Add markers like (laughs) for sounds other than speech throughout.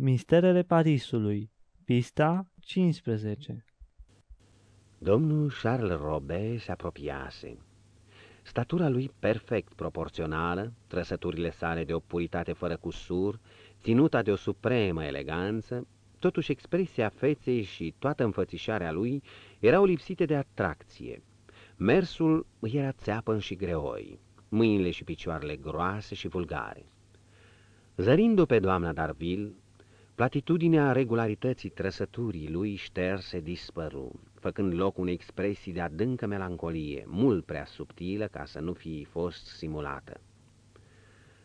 Misterele Parisului Pista 15 Domnul Charles Robert se apropiase. Statura lui perfect proporțională, trăsăturile sale de o puritate fără cusur, ținuta de o supremă eleganță, totuși expresia feței și toată înfățișarea lui erau lipsite de atracție. Mersul era țeapăn și greoi, mâinile și picioarele groase și vulgare. Zărindu pe doamna Darville, platitudinea regularității trăsăturii lui șterse dispăru, făcând loc unei expresii de adâncă melancolie, mult prea subtilă ca să nu fi fost simulată.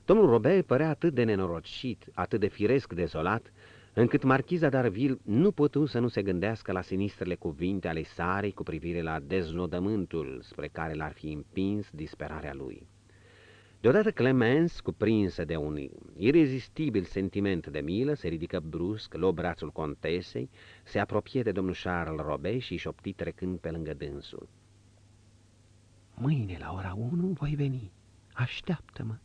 Domnul Robert părea atât de nenorocit, atât de firesc dezolat, încât marchiza Darville nu putu să nu se gândească la sinistrele cuvinte ale sarei cu privire la deznodământul spre care l-ar fi împins disperarea lui. Deodată Clemens, cuprinsă de un irezistibil sentiment de milă, se ridică brusc, luă brațul contesei, se apropie de domnul Charles Robet și șopti trecând pe lângă dânsul. Mâine la ora unu voi veni. Așteaptă-mă.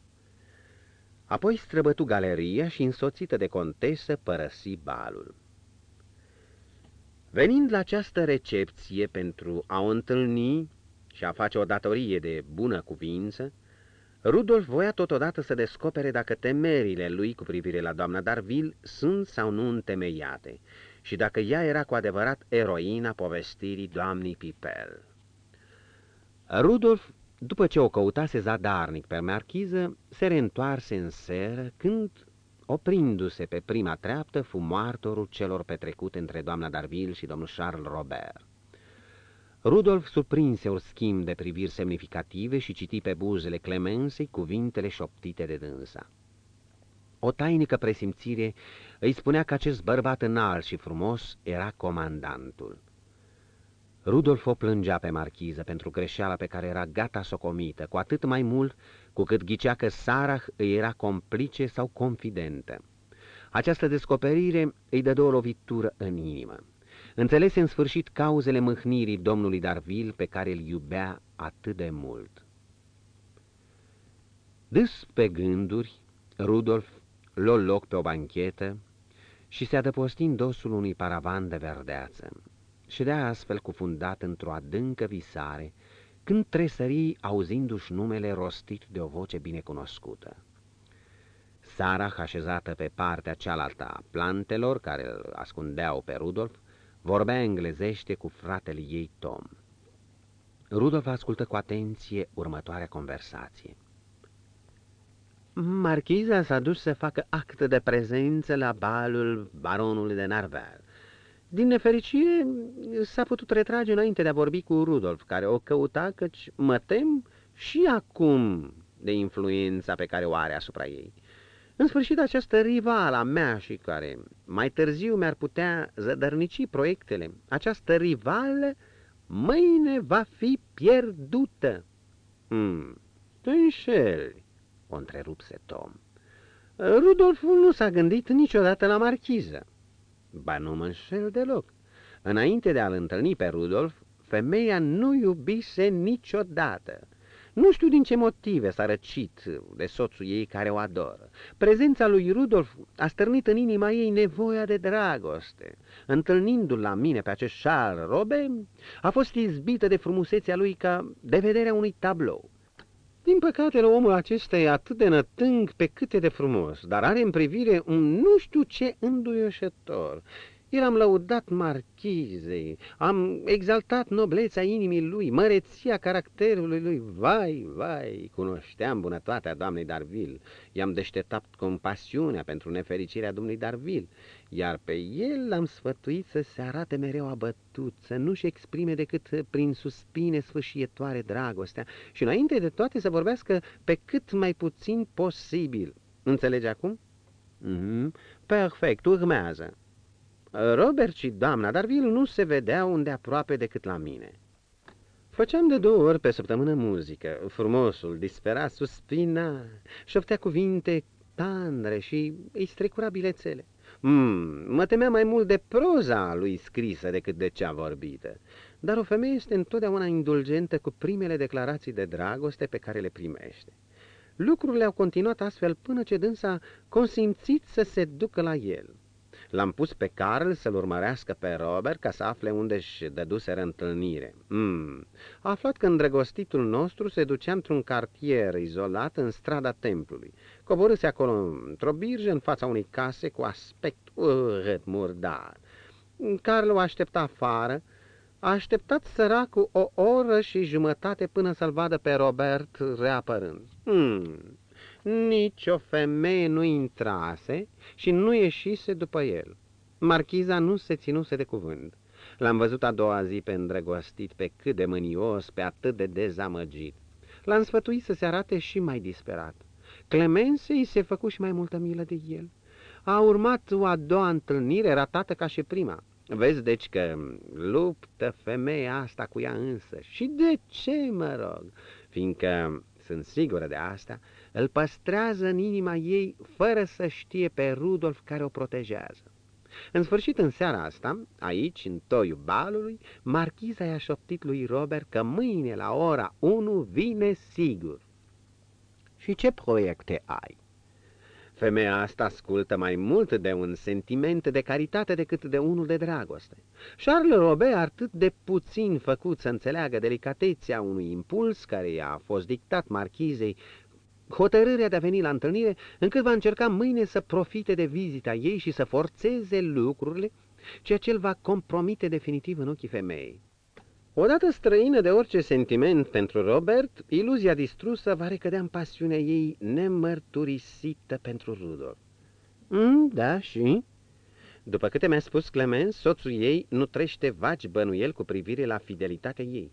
Apoi străbătu galeria și, însoțită de contesă, părăsi balul. Venind la această recepție pentru a o întâlni și a face o datorie de bună cuvință, Rudolf voia totodată să descopere dacă temerile lui cu privire la doamna Darville sunt sau nu întemeiate și dacă ea era cu adevărat eroina povestirii doamnei Pipel. Rudolf, după ce o căutase zadarnic pe marchiză, se reîntoarse în seră când, oprindu-se pe prima treaptă, fu martorul celor petrecute între doamna Darville și domnul Charles Robert. Rudolf surprinse un schimb de priviri semnificative și citi pe buzele Clemensei cuvintele șoptite de dânsa. O tainică presimțire îi spunea că acest bărbat înalt și frumos era comandantul. Rudolf o plângea pe marchiză pentru greșeala pe care era gata să o comită, cu atât mai mult cu cât ghicea că Sarah îi era complice sau confidentă. Această descoperire îi dă o lovitură în inimă. Înțelese în sfârșit cauzele mâhnirii domnului Darville pe care îl iubea atât de mult. Dâs pe gânduri, Rudolf luă loc pe o banchetă și se adăposti în dosul unui paravan de verdeață. Și de astfel cufundat într-o adâncă visare, când tresării auzindu-și numele rostit de o voce binecunoscută. Sara, așezată pe partea cealaltă a plantelor care îl ascundeau pe Rudolf, Vorbea englezește cu fratele ei Tom. Rudolf ascultă cu atenție următoarea conversație. Marchiza s-a dus să facă act de prezență la balul baronului de Narvel. Din nefericire, s-a putut retrage înainte de a vorbi cu Rudolf, care o căuta, căci mă tem și acum de influența pe care o are asupra ei. În sfârșit, această rivala mea și care mai târziu mi-ar putea zădărnici proiectele, această rivală mâine va fi pierdută. Hmm, te înșeli, o întrerupse Tom. Rudolf nu s-a gândit niciodată la marchiză. Ba nu mă înșel deloc. Înainte de a-l întâlni pe Rudolf, femeia nu iubise niciodată. Nu știu din ce motive s-a răcit de soțul ei care o adoră. Prezența lui Rudolf a stârnit în inima ei nevoia de dragoste. Întâlnindu-l la mine pe acest Charles Robe, a fost izbită de frumusețea lui ca de vederea unui tablou. Din păcate, omul acesta e atât de nătâng pe câte de frumos, dar are în privire un nu știu ce înduioșător el am lăudat marchizei, am exaltat noblețea inimii lui, măreția caracterului lui. Vai, vai, cunoșteam bunătatea doamnei Darville, i-am deșteptat compasiunea pentru nefericirea domnului Darville, iar pe el l-am sfătuit să se arate mereu abătut, să nu-și exprime decât prin suspine sfâșietoare dragostea și înainte de toate să vorbească pe cât mai puțin posibil. Înțelegi acum? Mm -hmm. Perfect, urmează. Robert și doamna Darville nu se vedeau unde aproape decât la mine. Făceam de două ori pe săptămână muzică. Frumosul, disperat, suspina, șoptea cuvinte tandre și îi strecura bilețele. Mm, mă temea mai mult de proza lui scrisă decât de cea vorbită. Dar o femeie este întotdeauna indulgentă cu primele declarații de dragoste pe care le primește. Lucrurile au continuat astfel până ce dânsa consimțit să se ducă la el. L-am pus pe Carl să-l urmărească pe Robert ca să afle unde își dăduseră întâlnire. Mm. A aflat că îndrăgostitul nostru se ducea într-un cartier izolat în strada templului. Coborâse acolo într-o birjă în fața unei case cu aspect urât murdar. Carl o aștepta afară, a așteptat săracul o oră și jumătate până să-l vadă pe Robert reapărând. Hmm. Nici o femeie nu intrase și nu ieșise după el. Marchiza nu se ținuse de cuvânt. L-am văzut a doua zi pe îndrăgostit, pe cât de mânios, pe atât de dezamăgit. L-am sfătuit să se arate și mai disperat. Clemense îi se făcu și mai multă milă de el. A urmat o a doua întâlnire ratată ca și prima. Vezi, deci, că luptă femeia asta cu ea însă. Și de ce, mă rog? Fiindcă, sunt sigură de asta, îl păstrează în inima ei fără să știe pe Rudolf care o protejează. În sfârșit, în seara asta, aici, în toiul balului, marchiza i-a șoptit lui Robert că mâine la ora 1 vine sigur. Și ce proiecte ai? Femeia asta ascultă mai mult de un sentiment de caritate decât de unul de dragoste. Charles Robert, atât de puțin făcut să înțeleagă delicatețea unui impuls care i-a fost dictat marchizei, hotărârea de a veni la întâlnire, încât va încerca mâine să profite de vizita ei și să forțeze lucrurile, ceea ce îl va compromite definitiv în ochii femeii. Odată străină de orice sentiment pentru Robert, iluzia distrusă va recădea în pasiunea ei nemărturisită pentru Rudolf. Mm, da, și? După câte mi-a spus Clemens, soțul ei nu trește vagi bănuiel cu privire la fidelitatea ei.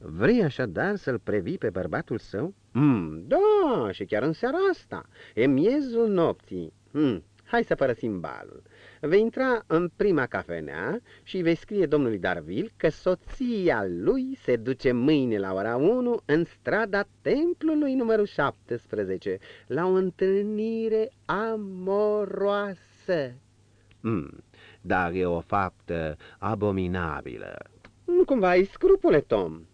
Vrei așadar să-l previi pe bărbatul său? Mm, da, și chiar în seara asta, e miezul nopții. Mm, hai să părăsim balul. Vei intra în prima cafenea și vei scrie domnului Darville că soția lui se duce mâine la ora 1 în strada templului numărul 17 la o întâlnire amoroasă. Mm, dar e o faptă abominabilă. Nu cumva ai scrupule, Tom.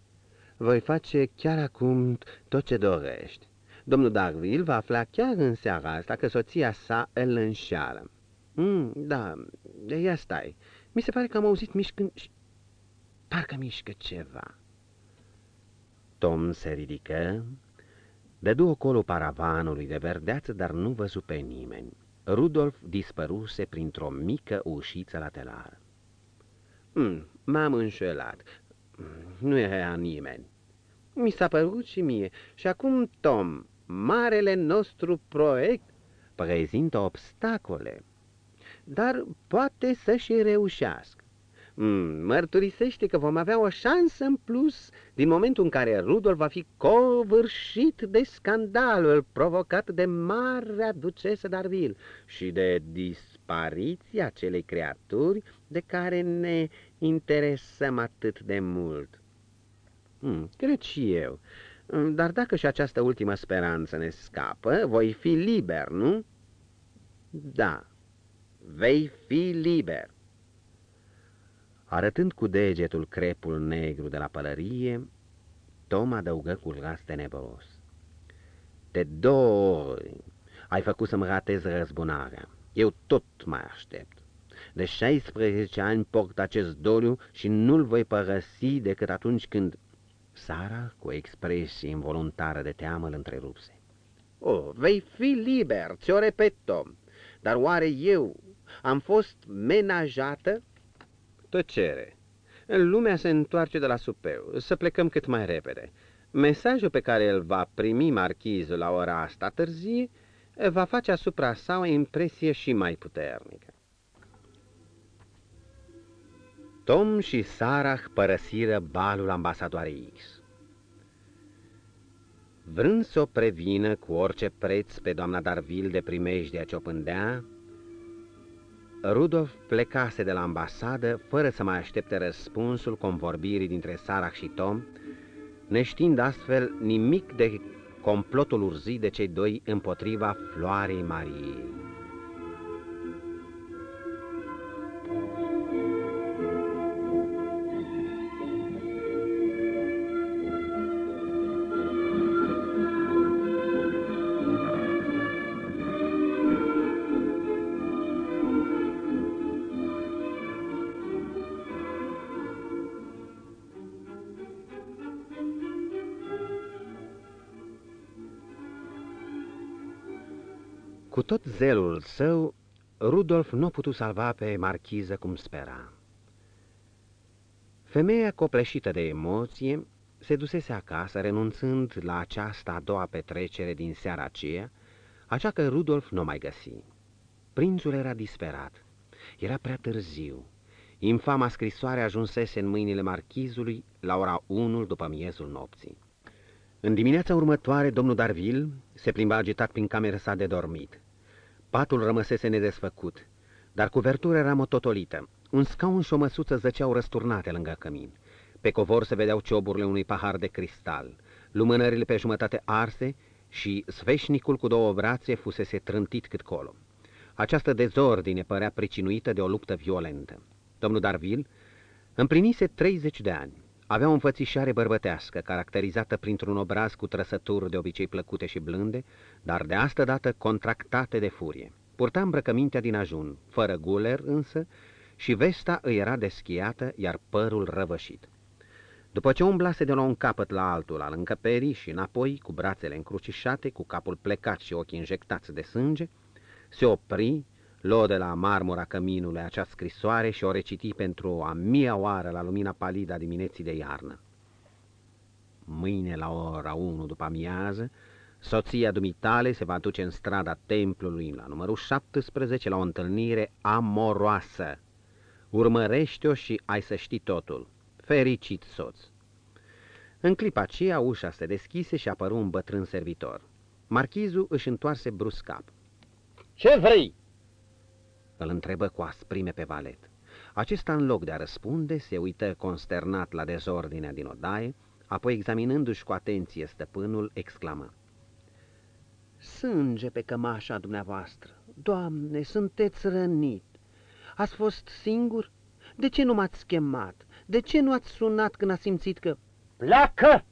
Voi face chiar acum tot ce dorești. Domnul Darville va afla chiar în seara asta că soția sa îl înșeală. Mm, da, de ia stai. Mi se pare că am auzit mișcând și... Parcă mișcă ceva. Tom se ridică, dădu ocolo paravanului de verdeață, dar nu văzu pe nimeni. Rudolf dispăruse printr-o mică ușiță laterală. Mm, M-am înșelat. Nu era nimeni. Mi s-a părut și mie. Și acum, Tom, marele nostru proiect prezintă obstacole dar poate să și reușească. Mm, mărturisește că vom avea o șansă în plus din momentul în care Rudolf va fi covârșit de scandalul provocat de marea ducesă Darville și de dispariția acelei creaturi de care ne interesăm atât de mult. Mm, cred și eu. Mm, dar dacă și această ultimă speranță ne scapă, voi fi liber, nu? Da, vei fi liber. Arătând cu degetul crepul negru de la pălărie, Tom adăugă cu glas tenebros. De două ori ai făcut să-mi ratez răzbunarea. Eu tot mai aștept. De 16 ani port acest doliu și nu-l voi părăsi decât atunci când... Sara, cu expresie involuntară de teamă, îl întrerupse. O, oh, vei fi liber, ți-o repet, Tom, dar oare eu am fost menajată? Tăcere. Lumea se întoarce de la supeu. Să plecăm cât mai repede. Mesajul pe care îl va primi marchizul la ora asta târzie va face asupra sa o impresie și mai puternică. Tom și Sarah părăsiră balul ambasadoarei X. Vrând să o prevină cu orice preț pe doamna Darville de primejdea ce o pândea, Rudolf plecase de la ambasadă fără să mai aștepte răspunsul convorbirii dintre Sarah și Tom, neștiind astfel nimic de complotul urzit de cei doi împotriva floarei Mariei. Tot zelul său, Rudolf nu a putut salva pe marchiză cum spera. Femeia copleșită de emoție se dusese acasă, renunțând la această a doua petrecere din seara aceea, așa că Rudolf nu mai găsi. Prințul era disperat. Era prea târziu. Infama scrisoare ajunsese în mâinile marchizului la ora 1 după miezul nopții. În dimineața următoare, domnul Darville se plimba agitat prin camera sa de dormit. Patul rămăsese nedesfăcut, dar cuvertura era mototolită. Un scaun și o măsuță zăceau răsturnate lângă cămin. Pe covor se vedeau cioburile unui pahar de cristal, lumânările pe jumătate arse și sfeșnicul cu două brațe fusese trântit cât colo. Această dezordine părea pricinuită de o luptă violentă. Domnul Darville împlinise 30 de ani. Avea o înfățișare bărbătească, caracterizată printr-un obraz cu trăsături de obicei plăcute și blânde, dar de asta dată contractate de furie. Purta îmbrăcămintea din ajun, fără guler însă, și vesta îi era deschiată, iar părul răvășit. După ce umblase de la un capăt la altul al încăperii și înapoi, cu brațele încrucișate, cu capul plecat și ochii injectați de sânge, se opri, luă de la marmura căminului acea scrisoare și o reciti pentru a mia oară la lumina palidă a dimineții de iarnă. Mâine la ora 1 după amiază, soția dumitale se va duce în strada templului la numărul 17 la o întâlnire amoroasă. Urmărește-o și ai să știi totul. Fericit soț! În clipa aceea ușa se deschise și apăru un bătrân servitor. Marchizul își întoarse brusc cap. Ce vrei?" Îl întrebă cu asprime pe valet. Acesta, în loc de a răspunde, se uită consternat la dezordinea din odaie, apoi, examinându-și cu atenție stăpânul, exclamă. Sânge pe cămașa dumneavoastră! Doamne, sunteți rănit! Ați fost singur? De ce nu m-ați chemat? De ce nu ați sunat când ați simțit că... Pleacă!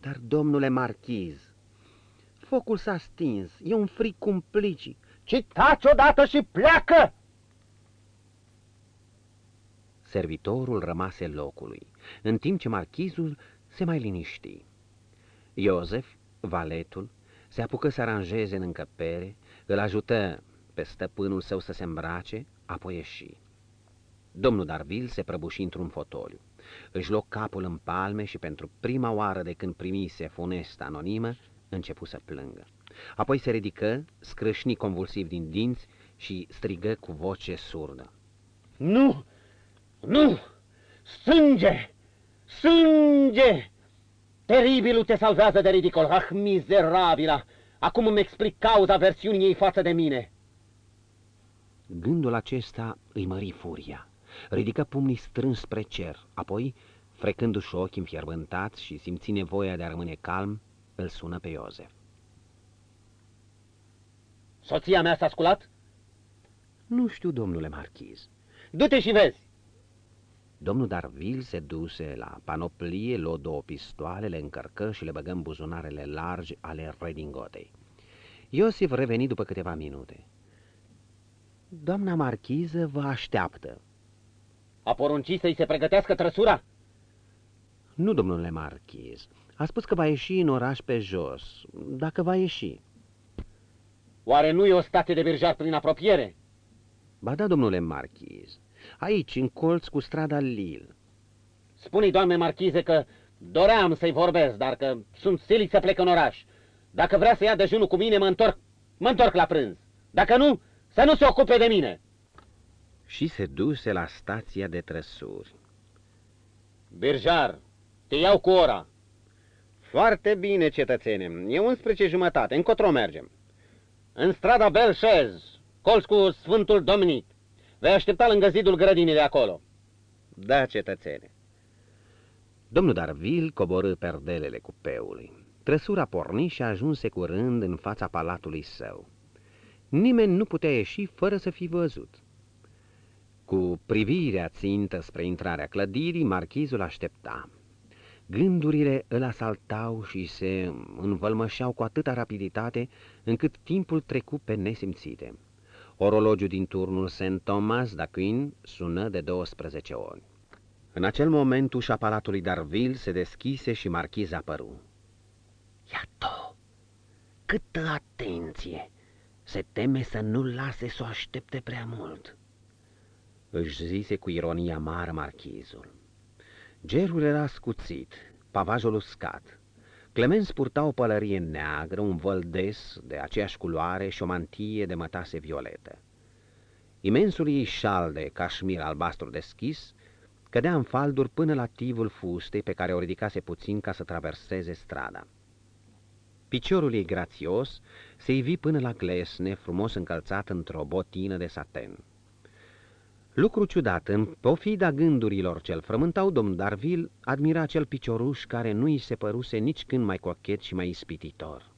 Dar, domnule marchiz, focul s-a stins, e un fric cumplicii. Ci taci odată și pleacă! Servitorul rămase locului, în timp ce marchizul se mai liniști. Iosef, valetul, se apucă să aranjeze în încăpere, îl ajută pe stăpânul său să se îmbrace, apoi ieși. Domnul Darville se prăbuși într-un fotoliu. Își luă capul în palme și pentru prima oară de când primise funesta anonimă, începu să plângă. Apoi se ridică, scrâșni convulsiv din dinți și strigă cu voce surdă. Nu! Nu! Sânge! Sânge! Teribilul te salvează de ridicol! Ah, mizerabila! Acum îmi explic cauza versiunii ei față de mine. Gândul acesta îi mări furia. Ridică pumnii strâns spre cer, apoi, frecându-și ochii înfierbântați și simți nevoia de a rămâne calm, îl sună pe Iosef. Soția mea s-a sculat? Nu știu, domnule marchiz. Du-te și vezi! Domnul Darville se duse la panoplie, luă două pistoale, le încărcă și le băgă în buzunarele largi ale redingotei. Iosif reveni după câteva minute. Doamna marchiză vă așteaptă. A poruncit să-i se pregătească trăsura? Nu, domnule marchiz. A spus că va ieși în oraș pe jos, dacă va ieși. Oare nu e o state de birjar prin apropiere? Ba da, domnule marchiz. Aici, în colț cu strada Lille. Spune-i, doamne marchize, că doream să-i vorbesc, dar că sunt silit să plec în oraș. Dacă vrea să ia dejunul cu mine, mă întorc, mă întorc la prânz. Dacă nu, să nu se ocupe de mine. Și se duse la stația de trăsuri. Birjar, te iau cu ora. Foarte bine, cetățene. E 11 jumătate. Încotro mergem. În strada Belșez, colț cu Sfântul Domnic. Vei aștepta lângă zidul grădinii de acolo. Da, cetățene. Domnul Darville coborâ perdelele cupeului. Trăsura porni și ajunse curând în fața palatului său. Nimeni nu putea ieși fără să fi văzut. Cu privirea țintă spre intrarea clădirii, marchizul aștepta. Gândurile îl asaltau și se învălmășeau cu atâta rapiditate, încât timpul trecu pe nesimțite. Orologiul din turnul St. Thomas d'Aquin sună de 12 ori. În acel moment ușa palatului Darville se deschise și marchiza apăru. Iată! Câtă atenție! Se teme să nu-l lase să o aștepte prea mult. Își zise cu ironia mară marchizul. Gerul era scuțit, pavajul uscat. Clemens purta o pălărie neagră, un văldes de aceeași culoare și o mantie de mătase violetă. Imensul ei șal de cașmir albastru deschis cădea în falduri până la tivul fustei pe care o ridicase puțin ca să traverseze strada. Piciorul ei grațios se ivi până la glesne, frumos încălțat într-o botină de saten. Lucru ciudat, în pofida gândurilor ce-l frământau, domn Darville admira acel picioruș care nu îi se păruse nici când mai cochet și mai ispititor.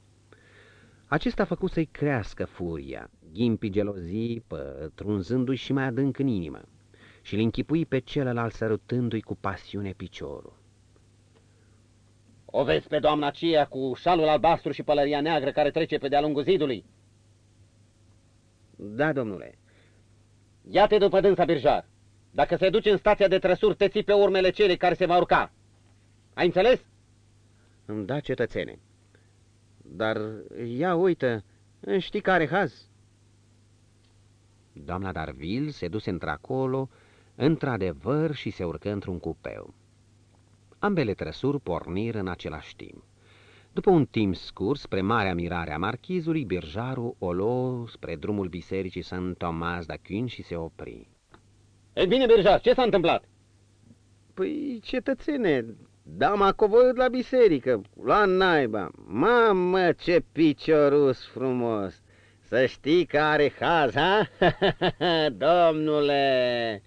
Acesta a făcut să-i crească furia, ghimpi gelozii, pătrunzându-i și mai adânc în inimă, și-l închipui pe celălalt sărutându-i cu pasiune piciorul. O vezi pe doamna aceea cu șalul albastru și pălăria neagră care trece pe de-a lungul zidului? Da, domnule. Ia-te după dânsa, Birjar. Dacă se duce în stația de trăsuri, te ții pe urmele celei care se va urca. Ai înțeles? Da, cetățene. Dar ia uită, știi care haz? Doamna Darville se duse într-acolo, într-adevăr, și se urcă într-un cupeu. Ambele trăsuri porniră în același timp. După un timp scurs, spre marea mirare a marchizului, birjarul o luă spre drumul bisericii Saint Thomas d'Aquin și se opri. Ei bine, birjar, ce s-a întâmplat? Păi, cetățene, dama a coborât la biserică, la naiba. Mamă, ce piciorus frumos! Să știi că are haz, ha? (laughs) Domnule!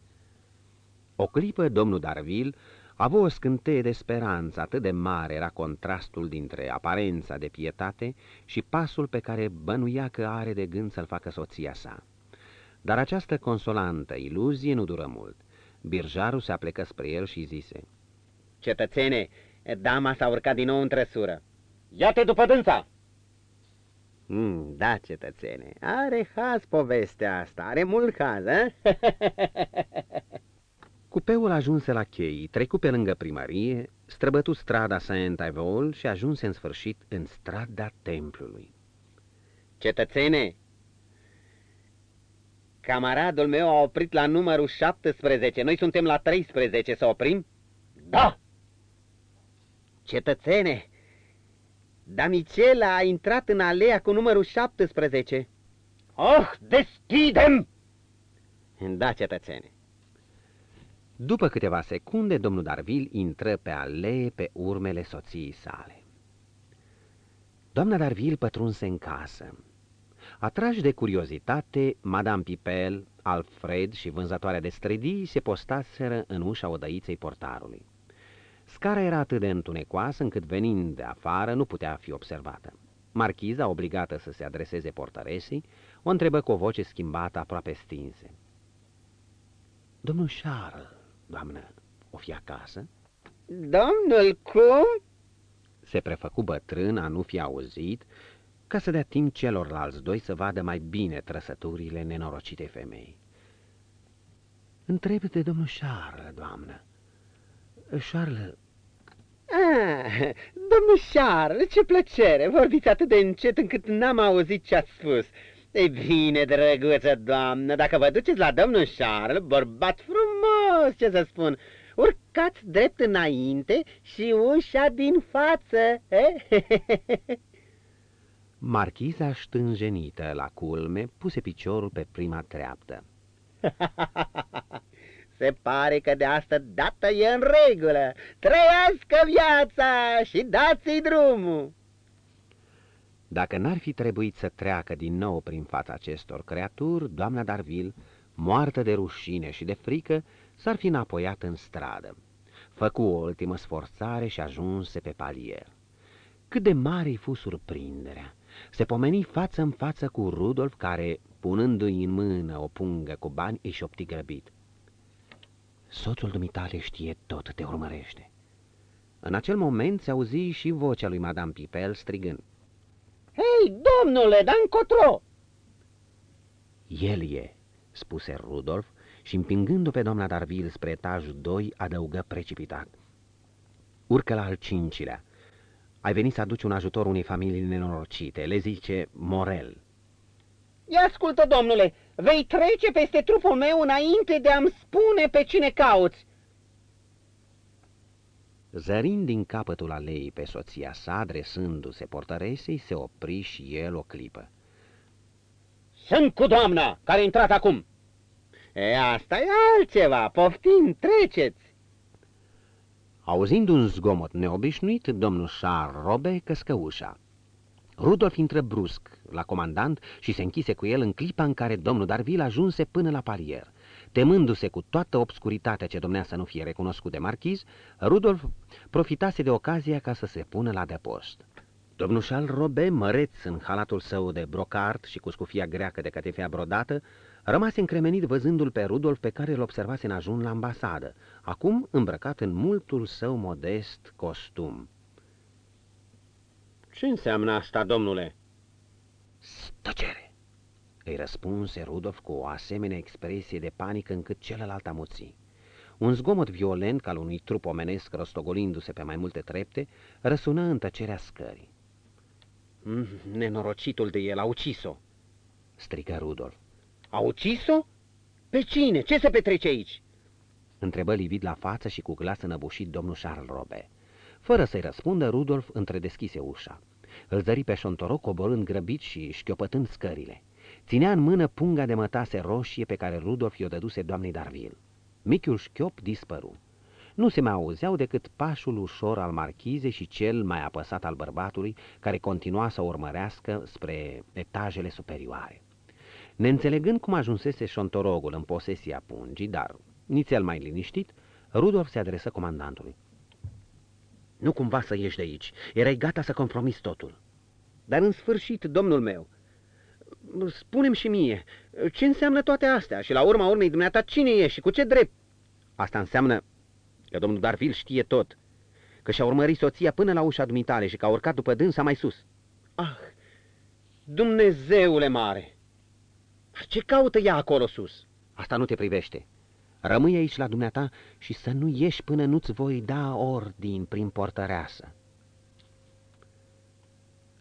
O clipă, domnul Darville a avut o scânteie de speranță, atât de mare era contrastul dintre aparența de pietate și pasul pe care bănuia că are de gând să-l facă soția sa. Dar această consolantă iluzie nu dură mult. Birjarul se aplecă spre el și zise, Cetățene, dama s-a urcat din nou în trăsură. Ia-te după dânsa! Mm, da, cetățene, are haz povestea asta, are mult haz, eh? (laughs) Cupeul ajunse la chei, trecu pe lângă primărie, străbătu strada Saint-Ivol și ajunse în sfârșit în strada templului. Cetățene, camaradul meu a oprit la numărul 17, noi suntem la 13, să oprim? Da! Cetățene, Damicela a intrat în alea cu numărul 17. Oh, deschidem! Da, cetățene. După câteva secunde, domnul Darville intră pe alee pe urmele soției sale. Doamna Darville pătrunse în casă. Atrași de curiozitate, Madame Pipel, Alfred și vânzătoarea de stredii se postaseră în ușa odăiței portarului. Scara era atât de întunecoasă încât venind de afară nu putea fi observată. Marchiza, obligată să se adreseze portăresii, o întrebă cu o voce schimbată aproape stinse. Domnul Charles, doamnă, o fi acasă? Domnul cum? Se prefăcu bătrân a nu fi auzit, ca să dea timp celorlalți doi să vadă mai bine trăsăturile nenorocitei femei. Întreb de domnul Charles, doamnă. Charles... Ah, domnul Charles, ce plăcere! Vorbiți atât de încet încât n-am auzit ce ați spus. Ei bine, drăguță doamnă, dacă vă duceți la domnul Charles, bărbat frumos, ce să spun, urcați drept înainte și ușa din față. Eh? Marchiza ștânjenită la culme puse piciorul pe prima treaptă. (laughs) Se pare că de asta dată e în regulă. Trăiască viața și dați-i drumul. Dacă n-ar fi trebuit să treacă din nou prin fața acestor creaturi, doamna Darville, moartă de rușine și de frică, s-ar fi înapoiat în stradă. Făcu o ultimă sforțare și ajunse pe palier. Cât de mare-i fu surprinderea! Se pomeni față în față cu Rudolf, care, punându-i în mână o pungă cu bani, își șopti grăbit. Soțul dumitale știe tot, te urmărește. În acel moment se auzi și vocea lui Madame Pipel strigând. Hei, domnule, dar încotro! El e, spuse Rudolf și împingându pe doamna Darville spre etajul 2, adăugă precipitat. Urcă la al cincilea. Ai venit să aduci un ajutor unei familii nenorocite, le zice Morel. Ia ascultă, domnule, vei trece peste trupul meu înainte de a-mi spune pe cine cauți. Zărind din capătul aleii pe soția sa, adresându-se portăresei, se opri și el o clipă. Sunt cu doamna, care a intrat acum. E, asta e altceva, poftim, treceți. Auzind un zgomot neobișnuit, domnul Charles Robe căscă ușa. Rudolf intră brusc la comandant și se închise cu el în clipa în care domnul Darville ajunse până la palier. Temându-se cu toată obscuritatea ce domnea să nu fie recunoscut de marchiz, Rudolf profitase de ocazia ca să se pună la depost. Domnul Charles Robe, măreț în halatul său de brocart și cu scufia greacă de cătefea brodată, rămase încremenit văzându-l pe Rudolf pe care îl observase în ajun la ambasadă, acum îmbrăcat în multul său modest costum. Ce înseamnă asta, domnule? Stăcere! Îi răspunse Rudolf cu o asemenea expresie de panică încât celălalt amuții. Un zgomot violent, ca al unui trup omenesc rostogolindu-se pe mai multe trepte, răsună în tăcerea scării. Mm, nenorocitul de el a ucis-o. Strigă Rudolf. A ucis-o? Pe cine? Ce se petrece aici? Întrebă livid la față și cu glas înăbușit domnul Charles Robe. Fără să-i răspundă, Rudolf întredeschise ușa. Îl zări pe șontoroc coborând grăbit și șchiopătând scările. Ținea în mână punga de mătase roșie pe care Rudolf i-o dăduse doamnei Darville. Michiul șchiop dispăru. Nu se mai auzeau decât pașul ușor al marchizei și cel mai apăsat al bărbatului, care continua să urmărească spre etajele superioare. Neînțelegând cum ajunsese șontorogul în posesia pungii, dar nițel mai liniștit, Rudolf se adresă comandantului. Nu cumva să ieși de aici. Erai gata să compromis totul. Dar în sfârșit, domnul meu, spunem și mie, ce înseamnă toate astea și la urma urmei dumneata cine ești și cu ce drept? Asta înseamnă că domnul Darville știe tot, că și-a urmărit soția până la ușa dumitale și că a urcat după dânsa mai sus. Ah, Dumnezeule mare! Ce caută ea acolo sus? Asta nu te privește. Rămâi aici la dumneata și să nu ieși până nu-ți voi da ordin prin portăreasă.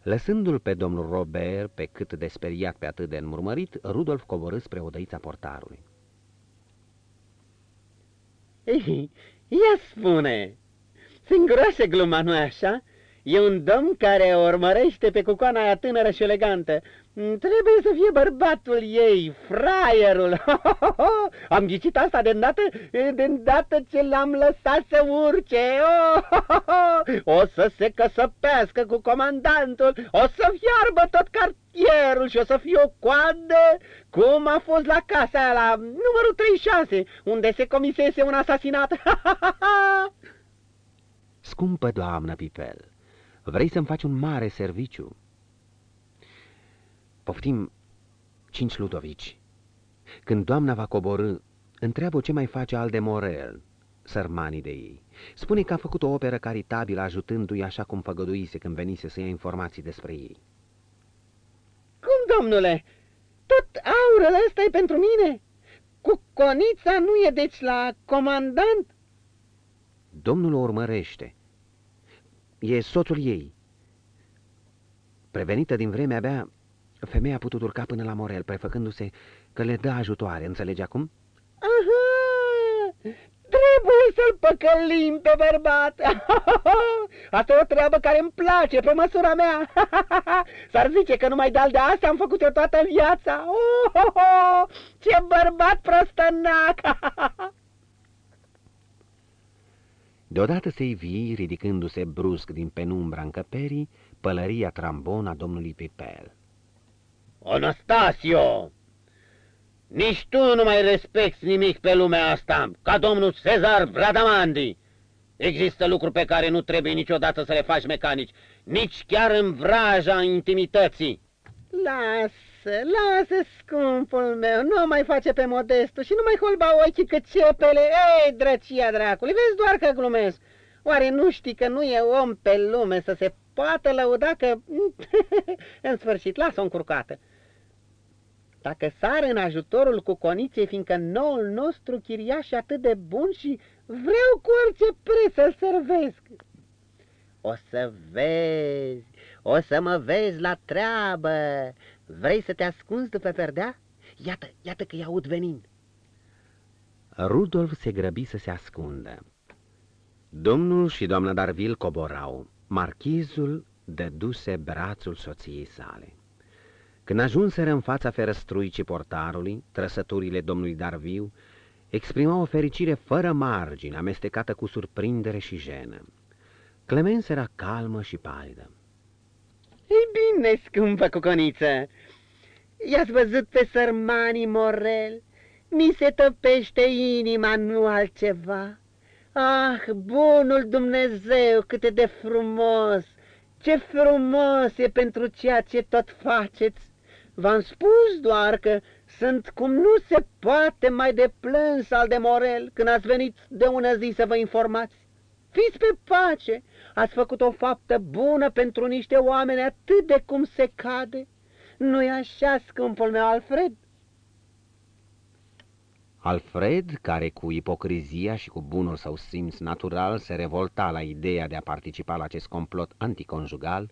Lăsându-l pe domnul Robert pe cât de speriat pe atât de înmurmărit, Rudolf coborâ spre odăița portarului. Ei, ia spune, se îngroașe gluma, nu așa? E un domn care urmărește pe cucoana aia tânără și elegantă. Trebuie să fie bărbatul ei, fraierul. (laughs) Am ghicit asta de îndată, de îndată ce l-am lăsat să urce. (laughs) O să se căsăpească cu comandantul, o să fiarbă tot cartierul și o să fie o coadă, cum a fost la casa aia, la numărul 36, unde se comisese un asasinat. (laughs) Scumpă doamnă Pipel, Vrei să-mi faci un mare serviciu? Poftim cinci ludovici. Când doamna va coborâ, întreabă ce mai face al de Morel, sărmanii de ei. Spune că a făcut o operă caritabilă ajutându-i așa cum făgăduise când venise să ia informații despre ei. Cum, domnule? Tot aurul ăsta e pentru mine? Cu conița nu e deci la comandant? Domnul o urmărește. E soțul ei. Prevenită din vreme abia, femeia a putut urca până la Morel, prefăcându-se că le dă ajutoare, înțelegi acum? Aha! Trebuie să-l păcălim pe bărbat! (laughs) Asta e o treabă care îmi place, pe măsura mea! (laughs) S-ar zice că numai de-al de asta am făcut eu toată viața! Oh, ce bărbat prostănac! (laughs) Deodată se ivi, ridicându-se brusc din penumbra încăperii, pălăria trambon a domnului Pipel. Anastasio! Nici tu nu mai respecti nimic pe lumea asta, ca domnul Cezar Bradamandi. Există lucruri pe care nu trebuie niciodată să le faci mecanici, nici chiar în vraja intimității. Lasă, lasă, scumpul meu, nu mai face pe modestul și nu mai holba ochii că cepele, ei, drăcia dracului, vezi doar că glumesc. Oare nu știi că nu e om pe lume să se poată lăuda că... (laughs) în sfârșit, lasă-o încurcată. Dacă sar în ajutorul cu coniței, fiindcă noul nostru chiriaș e atât de bun și vreau cu orice preț să-l servesc. O să vezi, o să mă vezi la treabă, Vrei să te ascunzi după perdea? Iată, iată că-i aud venind. Rudolf se grăbi să se ascundă. Domnul și doamna Darville coborau. Marchizul dăduse brațul soției sale. Când ajunseră în fața ferăstruicii portarului, trăsăturile domnului Darviu exprima o fericire fără margine, amestecată cu surprindere și jenă. Clemens era calmă și palidă. Ei bine, scumpă cuconiță, i-ați văzut pe sărmanii Morel? Mi se tăpește inima, nu altceva. Ah, bunul Dumnezeu, cât de frumos! Ce frumos e pentru ceea ce tot faceți! V-am spus doar că sunt cum nu se poate mai de plâns al de Morel când ați venit de ună zi să vă informați. Fiți pe pace, ați făcut o faptă bună pentru niște oameni atât de cum se cade. Nu-i așa, scumpul meu Alfred? Alfred, care cu ipocrizia și cu bunul său simț natural se revolta la ideea de a participa la acest complot anticonjugal,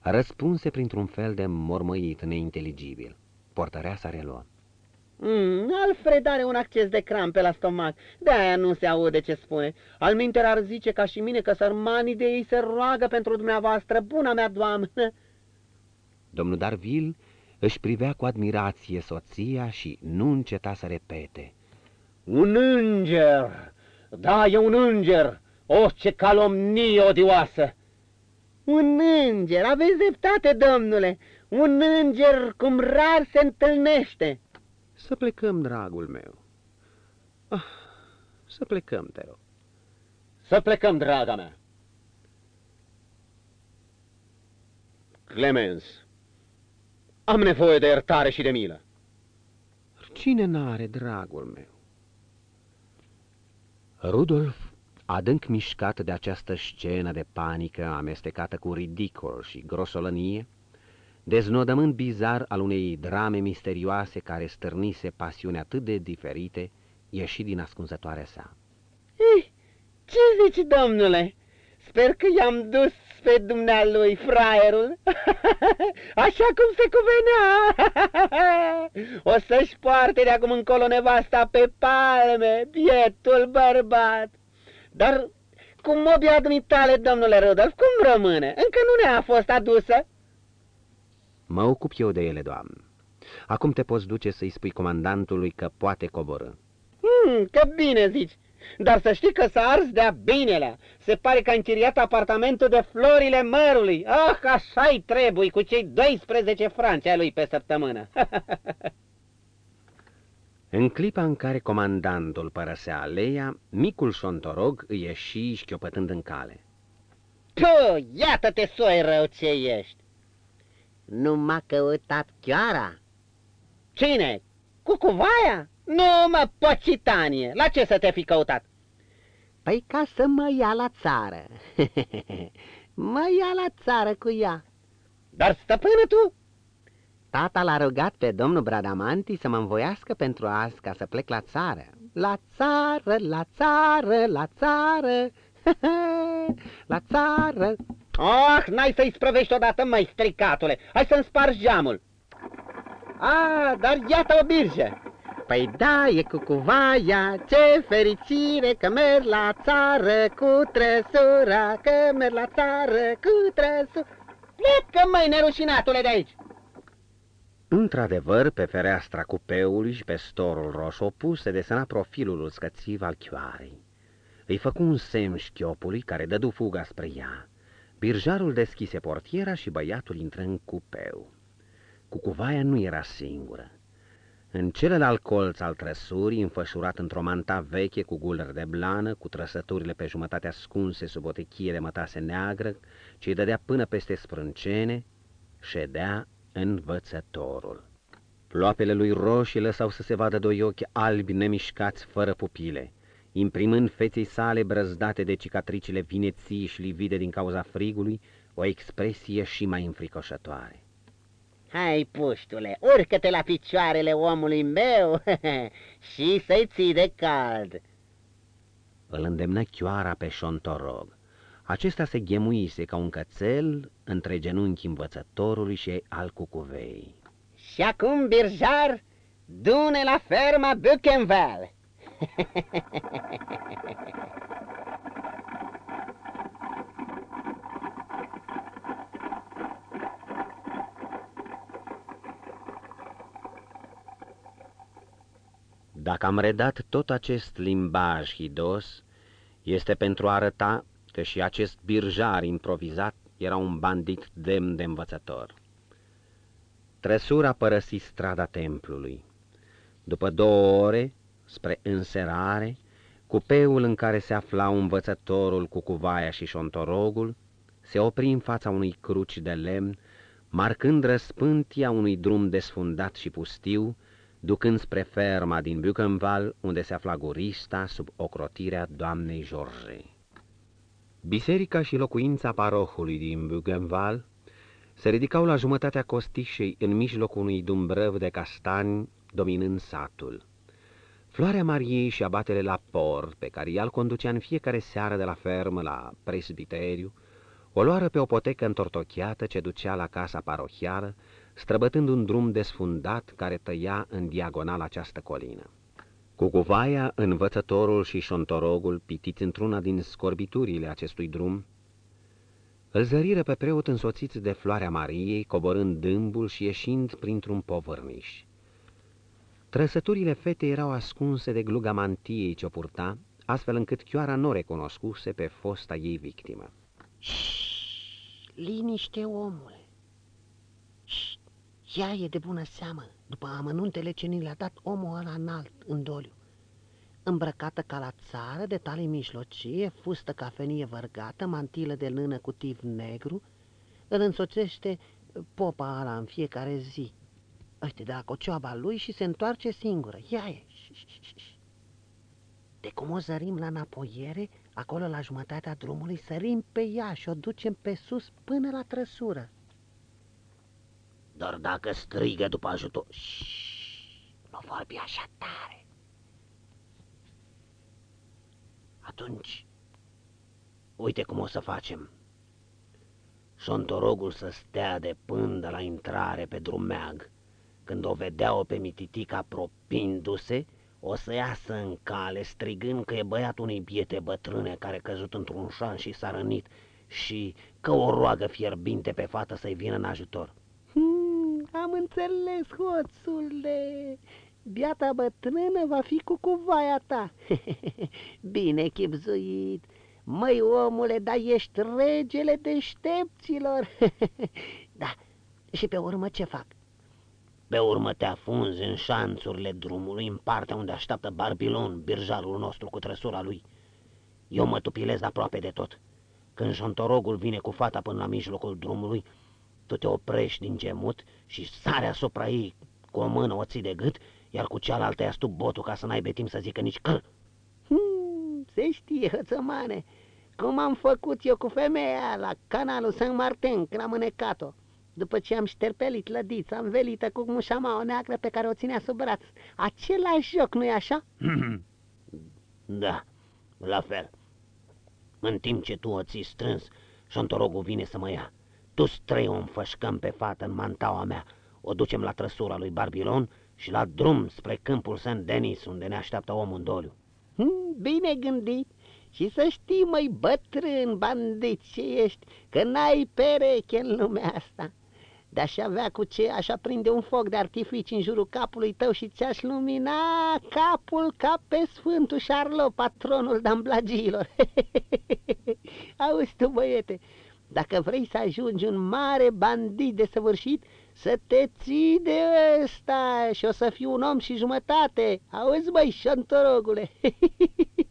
răspunse printr-un fel de mormăit neinteligibil. Portăreasa reluă. Mm, Alfred are un acces de crampe la stomac, de-aia nu se aude ce spune. Al minter ar zice ca și mine că sărmanii de ei se roagă pentru dumneavoastră, buna mea doamnă. Domnul Darville își privea cu admirație soția și nu înceta să repete. Un înger! Da, e un înger! O, ce calomnie odioasă! Un înger, aveți dreptate, domnule! Un înger cum rar se întâlnește! Să plecăm, dragul meu. Ah, să plecăm, te rog. Să plecăm, draga mea. Clemens, am nevoie de iertare și de milă. Cine n-are, dragul meu? Rudolf, adânc mișcat de această scenă de panică amestecată cu ridicol și grosolănie, deznodământ bizar al unei drame misterioase care stârnise pasiuni atât de diferite, ieși din ascunzătoarea sa. Ei, ce zici, domnule? Sper că i-am dus pe dumnealui fraierul, (laughs) așa cum se cuvenea. (laughs) o să-și poarte de acum încolo nevasta pe palme, bietul bărbat. Dar cum mobia dumitale, domnule Rudolf, cum rămâne? Încă nu ne-a fost adusă? Mă ocup eu de ele, doamnă. Acum te poți duce să-i spui comandantului că poate coborâ. Hmm, că bine zici. Dar să știi că s-a ars de-a binelea. Se pare că a închiriat apartamentul de florile mărului. Ah, așa-i trebuie cu cei 12 franci ai lui pe săptămână. (laughs) în clipa în care comandantul părăsea aleia, micul șontorog îi ieși șchiopătând în cale. Tu, iată-te, soi rău ce ești! Nu m-a căutat chiara? Cine? Cucuvaia? Nu, mă, pocitanie, la ce să te fi căutat? Păi ca să mă ia la țară. (laughs) mă ia la țară cu ea. Dar stăpână tu? Tata l-a rugat pe domnul Bradamanti să mă învoiască pentru azi ca să plec la țară. La țară, la țară, la țară, (laughs) la țară. Oh, n-ai să-i sprăvești odată, mai stricatule. Hai să-mi spargi geamul. Ah, dar iată o birjă. Păi da, e cu cuvaia, ce fericire că merg la țară cu trăsura, că merg la țară cu trăsura. Plecă, măi, nerușinatule, de aici! Într-adevăr, pe fereastra cupeului și pe storul roșu opus se desena profilul uscățiv al chioarei. Îi făcu un semn șchiopului care dădu fuga spre ea. Birjarul deschise portiera și băiatul intră în cupeu. Cucuvaia nu era singură. În celălalt colț al trăsurii, înfășurat într-o manta veche cu guler de blană, cu trăsăturile pe jumătate ascunse sub o techie de mătase neagră, ce dădea până peste sprâncene, ședea învățătorul. Ploapele lui roșii lăsau să se vadă doi ochi albi nemișcați fără pupile, imprimând feței sale brăzdate de cicatricile vineții și livide din cauza frigului, o expresie și mai înfricoșătoare. Hai, puștule, urcă-te la picioarele omului meu (laughs) și să-i ții de cald. Îl îndemnă chioara pe șontorog. Acesta se ghemuise ca un cățel între genunchi învățătorului și al cucuvei. Și acum, birjar, dune la ferma Buchenwald. (laughs) Dacă am redat tot acest limbaj hidos, este pentru a arăta că și acest birjar improvizat era un bandit demn de învățător. Trăsura părăsi strada templului. După două ore, spre înserare, cupeul în care se aflau învățătorul cu cuvaia și șontorogul se opri în fața unui cruci de lemn, marcând răspântia unui drum desfundat și pustiu, ducând spre ferma din Buchenwald, unde se afla gurista sub ocrotirea doamnei George. Biserica și locuința parohului din Buchenwald se ridicau la jumătatea costișei în mijlocul unui dumbrăv de castani, dominând satul. Floarea Mariei și abatele la port, pe care el conducea în fiecare seară de la fermă la presbiteriu, o luară pe o potecă întortocheată ce ducea la casa parohială, străbătând un drum desfundat care tăia în diagonal această colină. Cu cuvaia, învățătorul și șontorogul, pitiți într-una din scorbiturile acestui drum, îl zăriră pe preot însoțiți de floarea Mariei, coborând dâmbul și ieșind printr-un povârniș. Trăsăturile fetei erau ascunse de gluga mantiei ce o purta, astfel încât chioara nu recunoscuse pe fosta ei victimă. Liniște, omule! Ea e de bună seamă, după amănuntele ce ni le-a dat omul ăla înalt în doliu. Îmbrăcată ca la țară, de talie mijlocie, fustă cafenie vărgată, mantilă de lână cu tiv negru, îl însoțește popa ala în fiecare zi. Uite, de la cocioaba lui și se întoarce singură. Ia e! De cum o zărim la napoiere, acolo la jumătatea drumului, sărim pe ea și o ducem pe sus până la trăsură. Dar dacă strigă după ajutor, nu vorbi așa tare. Atunci, uite cum o să facem. Șontorogul să stea de pândă la intrare pe drumeag. Când o vedeau pe mititica propindu-se, o să iasă în cale, strigând că e băiatul unei biete bătrâne care a căzut într-un șan și s-a rănit și că o roagă fierbinte pe fată să-i vină în ajutor. Hmm, am înțeles, hoțule, biata bătrână va fi cu cuvaia ta. (laughs) Bine chipzuit, măi omule, dar ești regele deștepților. (laughs) da, și pe urmă ce fac? Pe urmă te afunzi în șanțurile drumului, în partea unde așteaptă Barbilon, birjarul nostru cu trăsura lui. Eu mă tupilez aproape de tot. Când șontorogul vine cu fata până la mijlocul drumului, tu te oprești din gemut și sare asupra ei cu o mână o ții de gât, iar cu cealaltă ia tu botul ca să n-aibă timp să zică nici că. Hmm, se știe, hățămane, cum am făcut eu cu femeia la canalul Saint-Martin când am înecat-o. După ce am șterpelit lădița învelită cu mușamaua neagră pe care o ținea sub braț. Același joc, nu-i așa? (clears throat) da, la fel. În timp ce tu o ții strâns, șontorogul vine să mă ia. Tu trei o înfășcăm pe fată în mantaua mea, o ducem la trăsura lui Barbilon și la drum spre câmpul Saint Denis, unde ne așteaptă omul în doliu. Hmm, bine gândit! Și să știi, măi, bătrân bandit ce ești, că n-ai pereche în lumea asta. De-aș avea cu ce aș aprinde un foc de artifici în jurul capului tău și ți-aș lumina capul ca pe Sfântul Șarlo, patronul damblagilor. (laughs) Auzi tu, băiete, dacă vrei să ajungi un mare bandit de săvârșit, să te ții de ăsta și o să fii un om și jumătate. Auzi, băi, șantorogule! (laughs)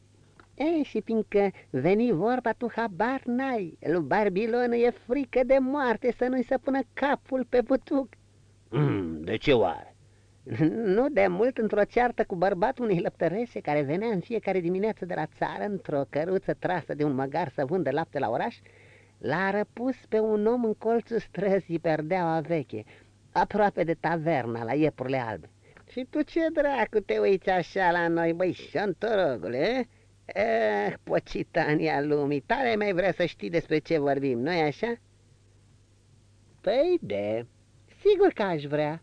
E, și fiindcă veni vorba, tu habar n-ai. Lui Barbilon e frică de moarte să nu-i să pună capul pe butuc. Mm, de ce oare? Nu de mult, într-o ceartă cu bărbatul unei lăptărese care venea în fiecare dimineață de la țară într-o căruță trasă de un măgar să vândă lapte la oraș, l-a răpus pe un om în colțul străzii Perdeaua Veche, aproape de taverna la iepurile albe. Și tu ce dracu te uiți așa la noi, băi, șantorogule, eh? Eh, pocitania lumii, tare mai vrea să știi despre ce vorbim, nu-i așa? Păi de, sigur că aș vrea.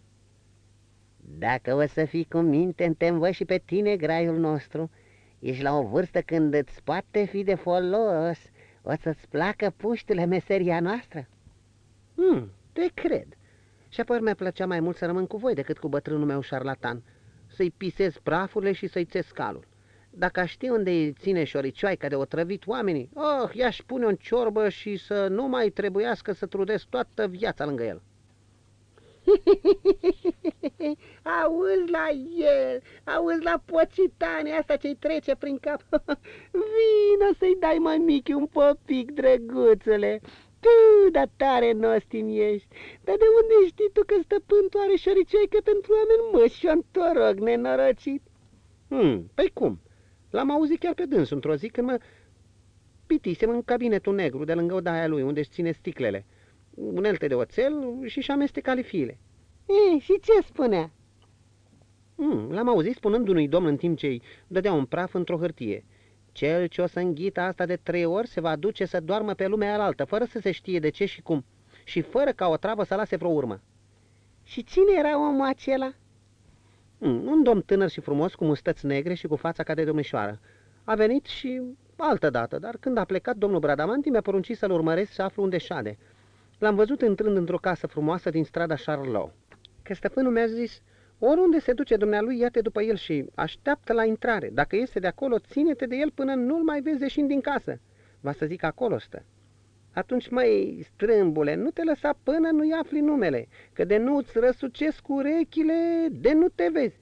Dacă o să fii cu minte, te învăț și pe tine, graiul nostru. Ești la o vârstă când îți poate fi de folos. O să-ți placă puștile meseria noastră? Hmm, te cred. Și apoi mi-a plăcea mai mult să rămân cu voi decât cu bătrânul meu șarlatan. Să-i pisez prafurile și să-i țes calul. Dacă aș ști unde îi ține șoricioaica de otrăvit oamenii, oh, i-aș pune în ciorbă și să nu mai trebuiască să trudesc toată viața lângă el. (laughs) auzi la el, auzi la pocitane asta ce-i trece prin cap. (laughs) Vino să-i dai mai mic un popic, drăguțule. Tu, dar tare nostim ești. Dar de unde știi tu că stăpântul are șoricioică pentru oameni mă, torog nenorocit? Hmm, păi cum? L-am auzit chiar pe dâns într-o zi când mă pitisem în cabinetul negru de lângă odaia lui, unde își ține sticlele, unelte de oțel și și amestec alifile. E, și ce spunea? Hmm, l-am auzit spunând unui domn în timp ce îi dădea un praf într-o hârtie. Cel ce o să înghită asta de trei ori se va duce să doarmă pe lumea alaltă, fără să se știe de ce și cum, și fără ca o travă să lase vreo urmă. Și cine era omul acela? Mm, un domn tânăr și frumos, cu mustăți negre și cu fața ca de domnișoară. A venit și altă dată, dar când a plecat domnul Bradamanti mi-a poruncit să-l urmăresc să aflu unde șade. L-am văzut intrând într-o casă frumoasă din strada Charlot. Că stăpânul mi-a zis, oriunde se duce dumnealui, ia-te după el și așteaptă la intrare. Dacă este de acolo, ține-te de el până nu-l mai vezi ieșind din casă. Va să zic acolo stă. Atunci, măi, strâmbule, nu te lăsa până nu-i afli numele, că de nu-ți răsucesc urechile, de nu te vezi.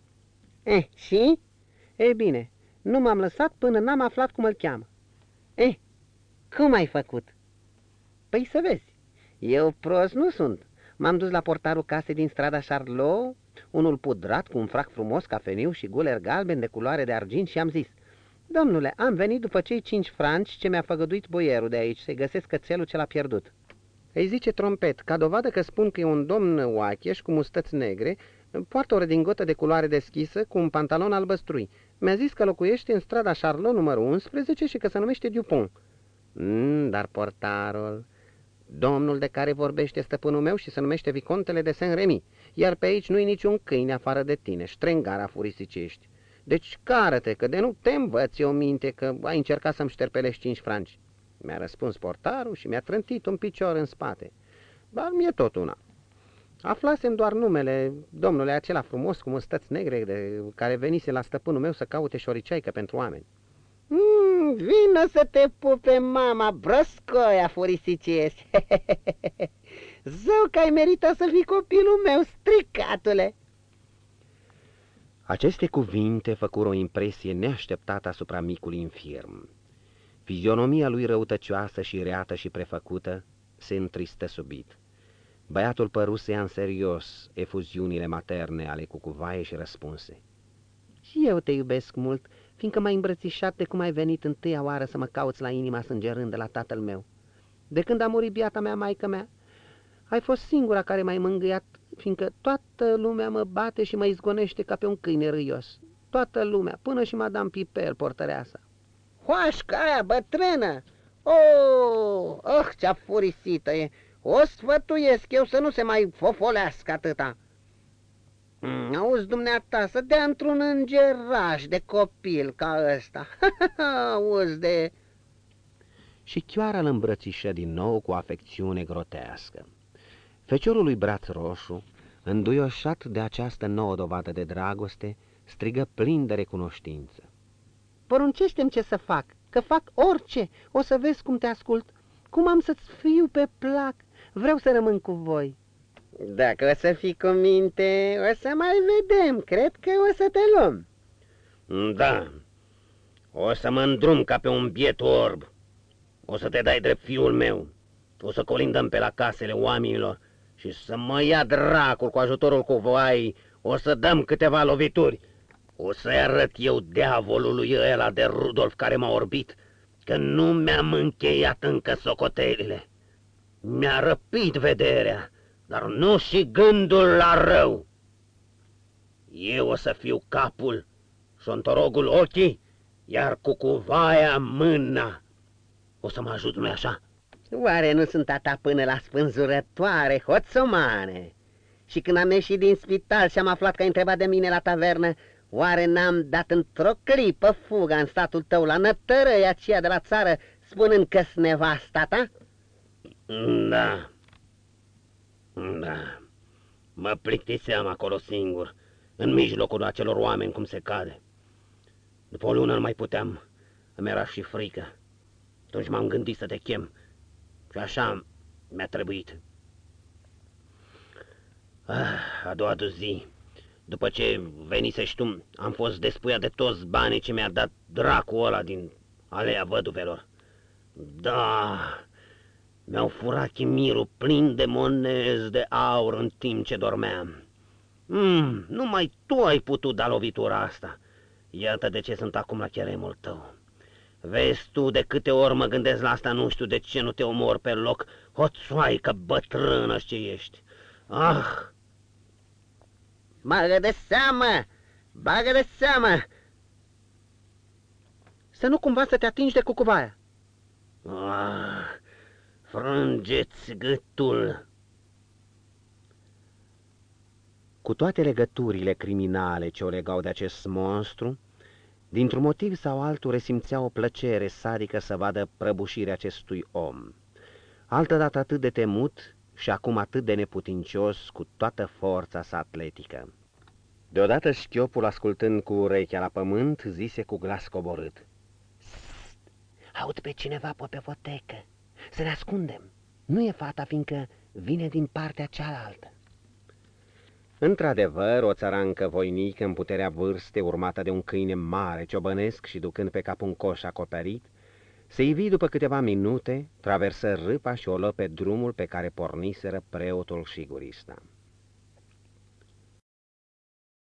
Eh, și? E bine, nu m-am lăsat până n-am aflat cum îl cheamă. Eh, cum ai făcut? Păi să vezi, eu prost nu sunt. M-am dus la portarul casei din strada Charlot, unul pudrat cu un frac frumos, cafeniu și guler galben de culoare de argint și am zis, Domnule, am venit după cei cinci franci ce mi-a făgăduit boierul de aici să-i găsesc cățelul ce l-a pierdut. Îi zice trompet, ca dovadă că spun că e un domn oacheș cu mustăți negre, poartă o redingotă de culoare deschisă cu un pantalon albăstrui. Mi-a zis că locuiește în strada Charlot numărul 11 și că se numește Dupont. Mm, dar portarul... Domnul de care vorbește stăpânul meu și se numește Vicontele de Saint-Remy, iar pe aici nu-i niciun câine afară de tine, ștrengara furisicești. Deci cară-te, că de nu te învăț eu minte că ai încercat să-mi șterpelești cinci franci. Mi-a răspuns portarul și mi-a trântit un picior în spate. Dar mi-e tot una. Aflasem doar numele domnului acela frumos cu mustăți negre de care venise la stăpânul meu să caute șoriceaică pentru oameni. Mm, vină să te pupe mama, brăscoia furisicies. (laughs) Zău că ai meritat să fii copilul meu, stricatule. Aceste cuvinte făcură o impresie neașteptată asupra micului infirm. Fizionomia lui răutăcioasă și reată și prefăcută se întristă subit. Băiatul păru să ia în serios efuziunile materne ale cucuvaie și răspunse. Și eu te iubesc mult, fiindcă m-ai îmbrățișat de cum ai venit întâia oară să mă cauți la inima sângerând de la tatăl meu. De când a murit biata mea, maică mea, ai fost singura care m-ai mângâiat, fiindcă toată lumea mă bate și mă izgonește ca pe un câine râios. Toată lumea, până și Madame Piper, portăreasa. Hoașca aia bătrână! Oh, oh, ce-a furisită e! O sfătuiesc eu să nu se mai fofolească atâta. Mm, auzi, dumneata, să dea într-un îngeraș de copil ca ăsta. (laughs) auzi de... Și Chioara îl îmbrățișă din nou cu afecțiune grotească. Feciorul lui braț roșu, înduioșat de această nouă dovadă de dragoste, strigă plin de recunoștință. Poruncește-mi ce să fac, că fac orice, o să vezi cum te ascult, cum am să-ți fiu pe plac, vreau să rămân cu voi. Dacă o să fii cu minte, o să mai vedem, cred că o să te luăm. Da, o să mă îndrum ca pe un biet orb, o să te dai drept fiul meu, o să colindăm pe la casele oamenilor și să mă ia dracul cu ajutorul cuvoai, o să dăm câteva lovituri, o să-i arăt eu diavolului ăla de Rudolf care m-a orbit, că nu mi-am încheiat încă socotelile. Mi-a răpit vederea, dar nu și gândul la rău. Eu o să fiu capul, șontorogul ochii, iar cucuvaia mâna. O să mă ajut, nu așa? Oare nu sunt a ta până la spânzurătoare, hoțomane? și când am ieșit din spital și am aflat că ai întrebat de mine la tavernă, oare n-am dat într-o clipă fuga în statul tău la nătărăi aceea de la țară, spunând că-s nevasta ta? Da. Da. Mă plictiseam acolo singur, în mijlocul acelor oameni cum se cade. După o lună nu mai puteam, îmi era și frică. Atunci m-am gândit să te chem și așa mi-a trebuit. Ah, a doua zi, după ce venisești tu, am fost despuiat de toți banii ce mi-a dat dracul ăla din alea văduvelor. Da, mi-au furat chimirul plin de monezi de aur în timp ce dormeam. Mm, numai tu ai putut da lovitura asta. Iată de ce sunt acum la cheremul tău. Vezi tu de câte ori mă gândesc la asta, nu știu de ce nu te omor pe loc, hoțoaică bătrână ce ești. Ah! Bagă de seamă! Bagă de seamă! Să nu cumva să te atingi de cucubaia. Ah, frângeți gâtul! Cu toate legăturile criminale ce o legau de acest monstru, dintr-un motiv sau altul resimțea o plăcere sadică să vadă prăbușirea acestui om. Altădată atât de temut și acum atât de neputincios cu toată forța sa atletică. Deodată șchiopul, ascultând cu urechea la pământ, zise cu glas coborât. Aud pe cineva pe potecă. Să ne ascundem. Nu e fata, fiindcă vine din partea cealaltă. Într-adevăr, o țărancă voinică în puterea vârste, urmată de un câine mare, ciobănesc și ducând pe cap un coș acoperit, se ivi după câteva minute, traversă râpa și o lă pe drumul pe care porniseră preotul și gurista.